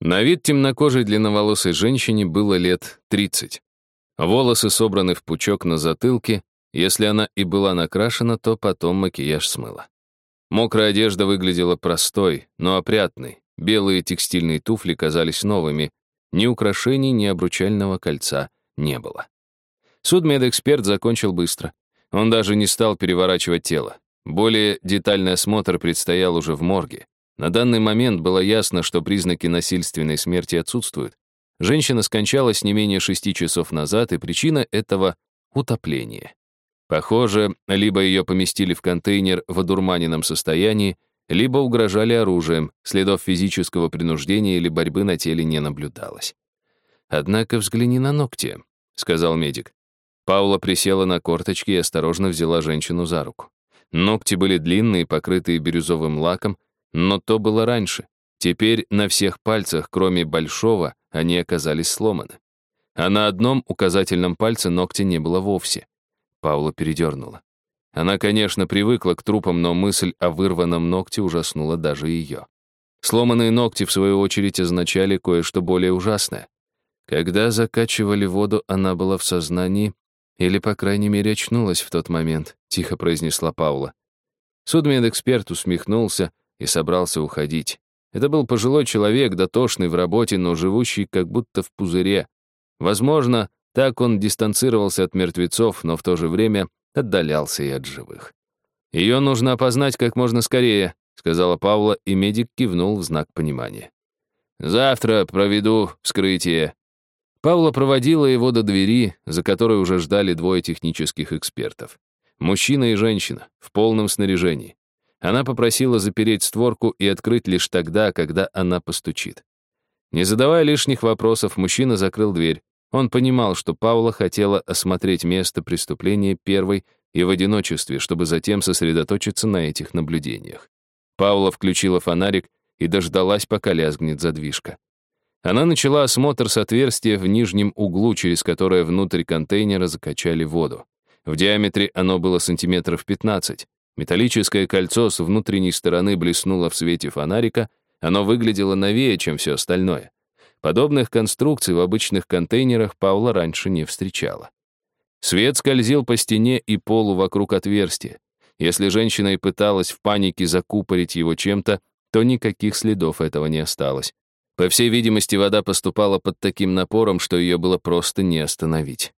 На вид темнокожей длинноволосой женщине было лет 30. Волосы собраны в пучок на затылке, если она и была накрашена, то потом макияж смыла. Мокрая одежда выглядела простой, но опрятной. Белые текстильные туфли казались новыми. Ни украшений, ни обручального кольца не было. Судмедэксперт закончил быстро. Он даже не стал переворачивать тело. Более детальный осмотр предстоял уже в морге. На данный момент было ясно, что признаки насильственной смерти отсутствуют. Женщина скончалась не менее шести часов назад, и причина этого — утопление. Похоже, либо ее поместили в контейнер в одурманенном состоянии, либо угрожали оружием, следов физического принуждения или борьбы на теле не наблюдалось. «Однако взгляни на ногти», — сказал медик. Паула присела на корточки и осторожно взяла женщину за руку. Ногти были длинные, покрытые бирюзовым лаком, но то было раньше. Теперь на всех пальцах, кроме большого, они оказались сломаны. А на одном указательном пальце ногтя не было вовсе. Паула передернула. Она, конечно, привыкла к трупам, но мысль о вырванном ногте ужаснула даже ее. Сломанные ногти, в свою очередь, означали кое-что более ужасное. Когда закачивали воду, она была в сознании, или, по крайней мере, очнулась в тот момент, тихо произнесла Паула. Судмедэксперт усмехнулся, и собрался уходить. Это был пожилой человек, дотошный в работе, но живущий как будто в пузыре. Возможно, так он дистанцировался от мертвецов, но в то же время отдалялся и от живых. «Ее нужно опознать как можно скорее», — сказала Павла, и медик кивнул в знак понимания. «Завтра проведу вскрытие». Павла проводила его до двери, за которой уже ждали двое технических экспертов. Мужчина и женщина, в полном снаряжении. Она попросила запереть створку и открыть лишь тогда, когда она постучит. Не задавая лишних вопросов, мужчина закрыл дверь. Он понимал, что Паула хотела осмотреть место преступления первой и в одиночестве, чтобы затем сосредоточиться на этих наблюдениях. Паула включила фонарик и дождалась, пока лязгнет задвижка. Она начала осмотр с отверстия в нижнем углу, через которое внутрь контейнера закачали воду. В диаметре оно было сантиметров 15. Металлическое кольцо с внутренней стороны блеснуло в свете фонарика, оно выглядело новее, чем все остальное. Подобных конструкций в обычных контейнерах Паула раньше не встречала. Свет скользил по стене и полу вокруг отверстия. Если женщина и пыталась в панике закупорить его чем-то, то никаких следов этого не осталось. По всей видимости, вода поступала под таким напором, что ее было просто не остановить.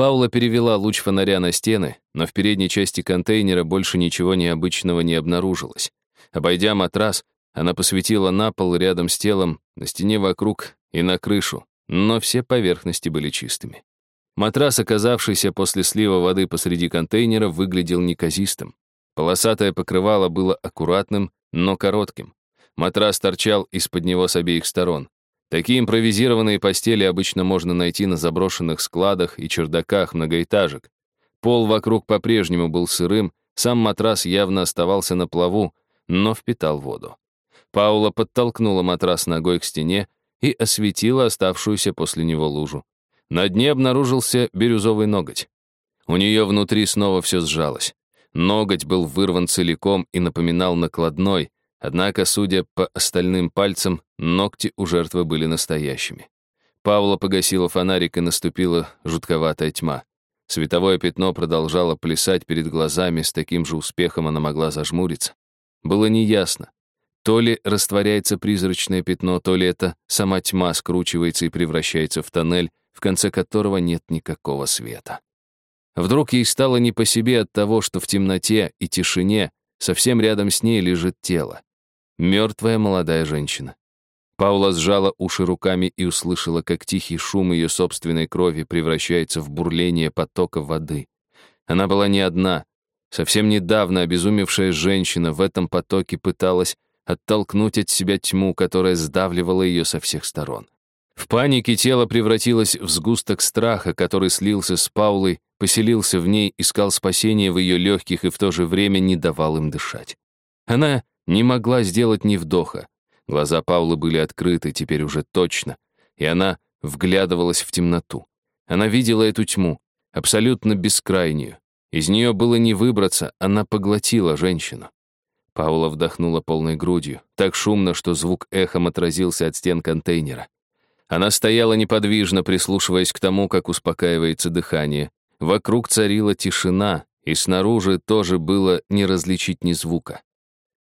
Паула перевела луч фонаря на стены, но в передней части контейнера больше ничего необычного не обнаружилось. Обойдя матрас, она посветила на пол рядом с телом, на стене вокруг и на крышу, но все поверхности были чистыми. Матрас, оказавшийся после слива воды посреди контейнера, выглядел неказистым. Полосатое покрывало было аккуратным, но коротким. Матрас торчал из-под него с обеих сторон. Такие импровизированные постели обычно можно найти на заброшенных складах и чердаках многоэтажек. Пол вокруг по-прежнему был сырым, сам матрас явно оставался на плаву, но впитал воду. Паула подтолкнула матрас ногой к стене и осветила оставшуюся после него лужу. На дне обнаружился бирюзовый ноготь. У нее внутри снова все сжалось. Ноготь был вырван целиком и напоминал накладной, Однако, судя по остальным пальцам, ногти у жертвы были настоящими. Павла погасила фонарик, и наступила жутковатая тьма. Световое пятно продолжало плясать перед глазами, с таким же успехом она могла зажмуриться. Было неясно. То ли растворяется призрачное пятно, то ли это сама тьма скручивается и превращается в тоннель, в конце которого нет никакого света. Вдруг ей стало не по себе от того, что в темноте и тишине совсем рядом с ней лежит тело. Мертвая молодая женщина. Паула сжала уши руками и услышала, как тихий шум ее собственной крови превращается в бурление потока воды. Она была не одна. Совсем недавно обезумевшая женщина в этом потоке пыталась оттолкнуть от себя тьму, которая сдавливала ее со всех сторон. В панике тело превратилось в сгусток страха, который слился с Паулой, поселился в ней, искал спасения в ее легких и в то же время не давал им дышать. Она не могла сделать ни вдоха. Глаза Паулы были открыты, теперь уже точно, и она вглядывалась в темноту. Она видела эту тьму, абсолютно бескрайнюю. Из нее было не выбраться, она поглотила женщину. Паула вдохнула полной грудью, так шумно, что звук эхом отразился от стен контейнера. Она стояла неподвижно, прислушиваясь к тому, как успокаивается дыхание. Вокруг царила тишина, и снаружи тоже было не различить ни звука.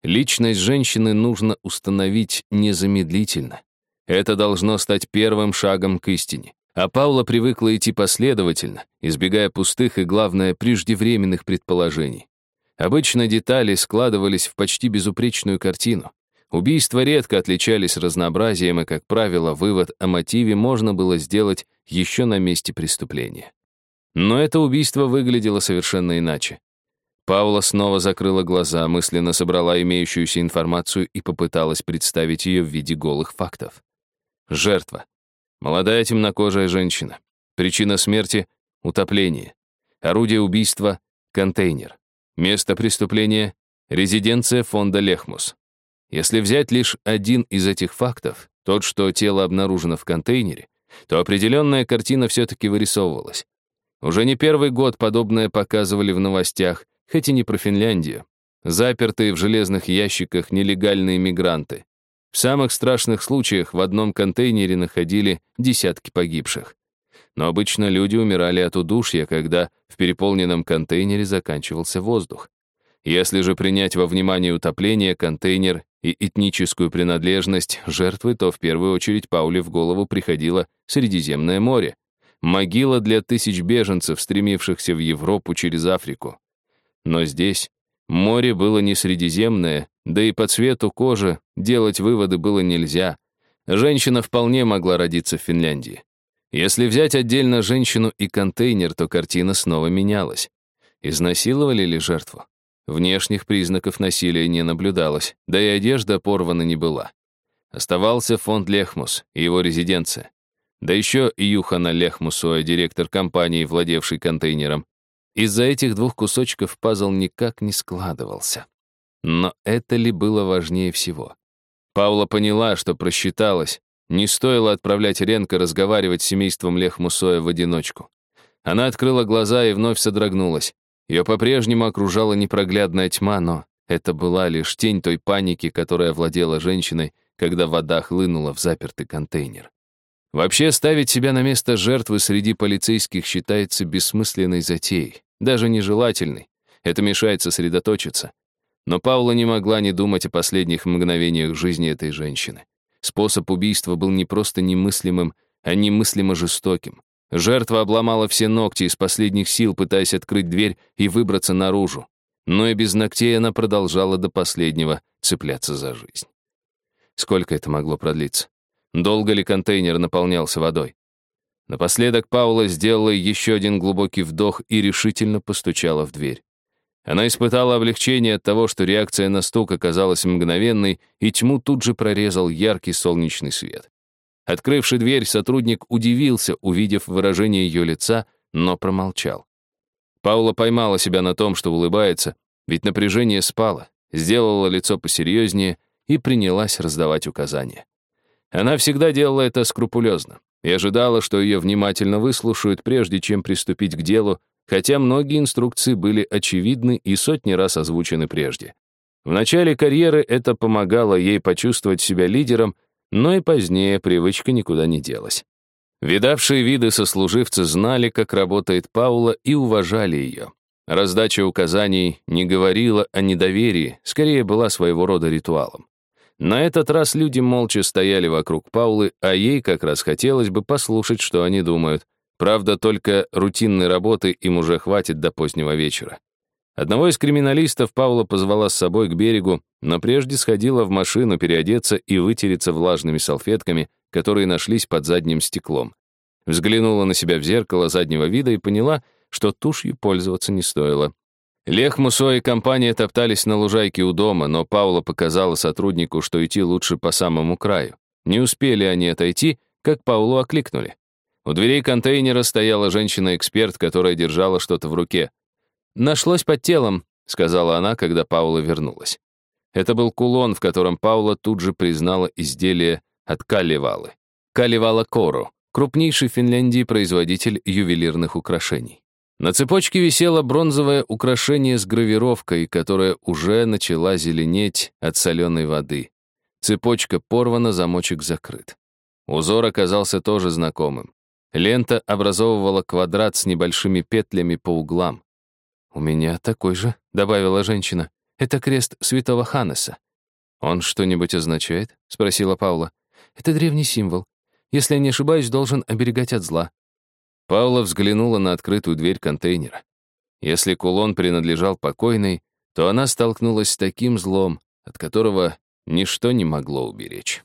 Личность женщины нужно установить незамедлительно. Это должно стать первым шагом к истине. А Паула привыкла идти последовательно, избегая пустых и, главное, преждевременных предположений. Обычно детали складывались в почти безупречную картину. Убийства редко отличались разнообразием, и, как правило, вывод о мотиве можно было сделать еще на месте преступления. Но это убийство выглядело совершенно иначе. Паула снова закрыла глаза, мысленно собрала имеющуюся информацию и попыталась представить ее в виде голых фактов. Жертва. Молодая темнокожая женщина. Причина смерти — утопление. Орудие убийства — контейнер. Место преступления — резиденция фонда Лехмус. Если взять лишь один из этих фактов, тот, что тело обнаружено в контейнере, то определенная картина все-таки вырисовывалась. Уже не первый год подобное показывали в новостях, хоть и не про Финляндию. Запертые в железных ящиках нелегальные мигранты. В самых страшных случаях в одном контейнере находили десятки погибших. Но обычно люди умирали от удушья, когда в переполненном контейнере заканчивался воздух. Если же принять во внимание утопление, контейнер и этническую принадлежность жертвы, то в первую очередь Пауле в голову приходило Средиземное море. Могила для тысяч беженцев, стремившихся в Европу через Африку. Но здесь море было не Средиземное, да и по цвету кожи делать выводы было нельзя. Женщина вполне могла родиться в Финляндии. Если взять отдельно женщину и контейнер, то картина снова менялась. Изнасиловали ли жертву? Внешних признаков насилия не наблюдалось, да и одежда порвана не была. Оставался фонд Лехмус и его резиденция. Да еще и Юхана Лехмусуа, директор компании, владевший контейнером. Из-за этих двух кусочков пазл никак не складывался. Но это ли было важнее всего? Паула поняла, что просчиталась. Не стоило отправлять Ренка разговаривать с семейством Лех Мусоя в одиночку. Она открыла глаза и вновь содрогнулась. Ее по-прежнему окружала непроглядная тьма, но это была лишь тень той паники, которая владела женщиной, когда вода хлынула в запертый контейнер. Вообще, ставить себя на место жертвы среди полицейских считается бессмысленной затеей, даже нежелательной. Это мешает сосредоточиться. Но Паула не могла не думать о последних мгновениях жизни этой женщины. Способ убийства был не просто немыслимым, а немыслимо жестоким. Жертва обломала все ногти из последних сил, пытаясь открыть дверь и выбраться наружу. Но и без ногтей она продолжала до последнего цепляться за жизнь. Сколько это могло продлиться? Долго ли контейнер наполнялся водой? Напоследок Паула сделала еще один глубокий вдох и решительно постучала в дверь. Она испытала облегчение от того, что реакция на стук оказалась мгновенной, и тьму тут же прорезал яркий солнечный свет. Открывший дверь, сотрудник удивился, увидев выражение ее лица, но промолчал. Паула поймала себя на том, что улыбается, ведь напряжение спало, сделала лицо посерьезнее и принялась раздавать указания. Она всегда делала это скрупулезно и ожидала, что ее внимательно выслушают, прежде чем приступить к делу, хотя многие инструкции были очевидны и сотни раз озвучены прежде. В начале карьеры это помогало ей почувствовать себя лидером, но и позднее привычка никуда не делась. Видавшие виды сослуживцы знали, как работает Паула, и уважали ее. Раздача указаний не говорила о недоверии, скорее была своего рода ритуалом. На этот раз люди молча стояли вокруг Паулы, а ей как раз хотелось бы послушать, что они думают. Правда, только рутинной работы им уже хватит до позднего вечера. Одного из криминалистов Паула позвала с собой к берегу, но прежде сходила в машину переодеться и вытереться влажными салфетками, которые нашлись под задним стеклом. Взглянула на себя в зеркало заднего вида и поняла, что тушью пользоваться не стоило. Лех Мусо и компания топтались на лужайке у дома, но Паула показала сотруднику, что идти лучше по самому краю. Не успели они отойти, как Паулу окликнули. У дверей контейнера стояла женщина-эксперт, которая держала что-то в руке. «Нашлось под телом», — сказала она, когда Паула вернулась. Это был кулон, в котором Паула тут же признала изделие от Калливалы. Калливала Кору, крупнейший в Финляндии производитель ювелирных украшений. На цепочке висело бронзовое украшение с гравировкой, которое уже начала зеленеть от соленой воды. Цепочка порвана, замочек закрыт. Узор оказался тоже знакомым. Лента образовывала квадрат с небольшими петлями по углам. «У меня такой же», — добавила женщина. «Это крест святого Ханнеса». «Он что-нибудь означает?» — спросила Паула. «Это древний символ. Если я не ошибаюсь, должен оберегать от зла». Паула взглянула на открытую дверь контейнера. Если кулон принадлежал покойной, то она столкнулась с таким злом, от которого ничто не могло уберечь.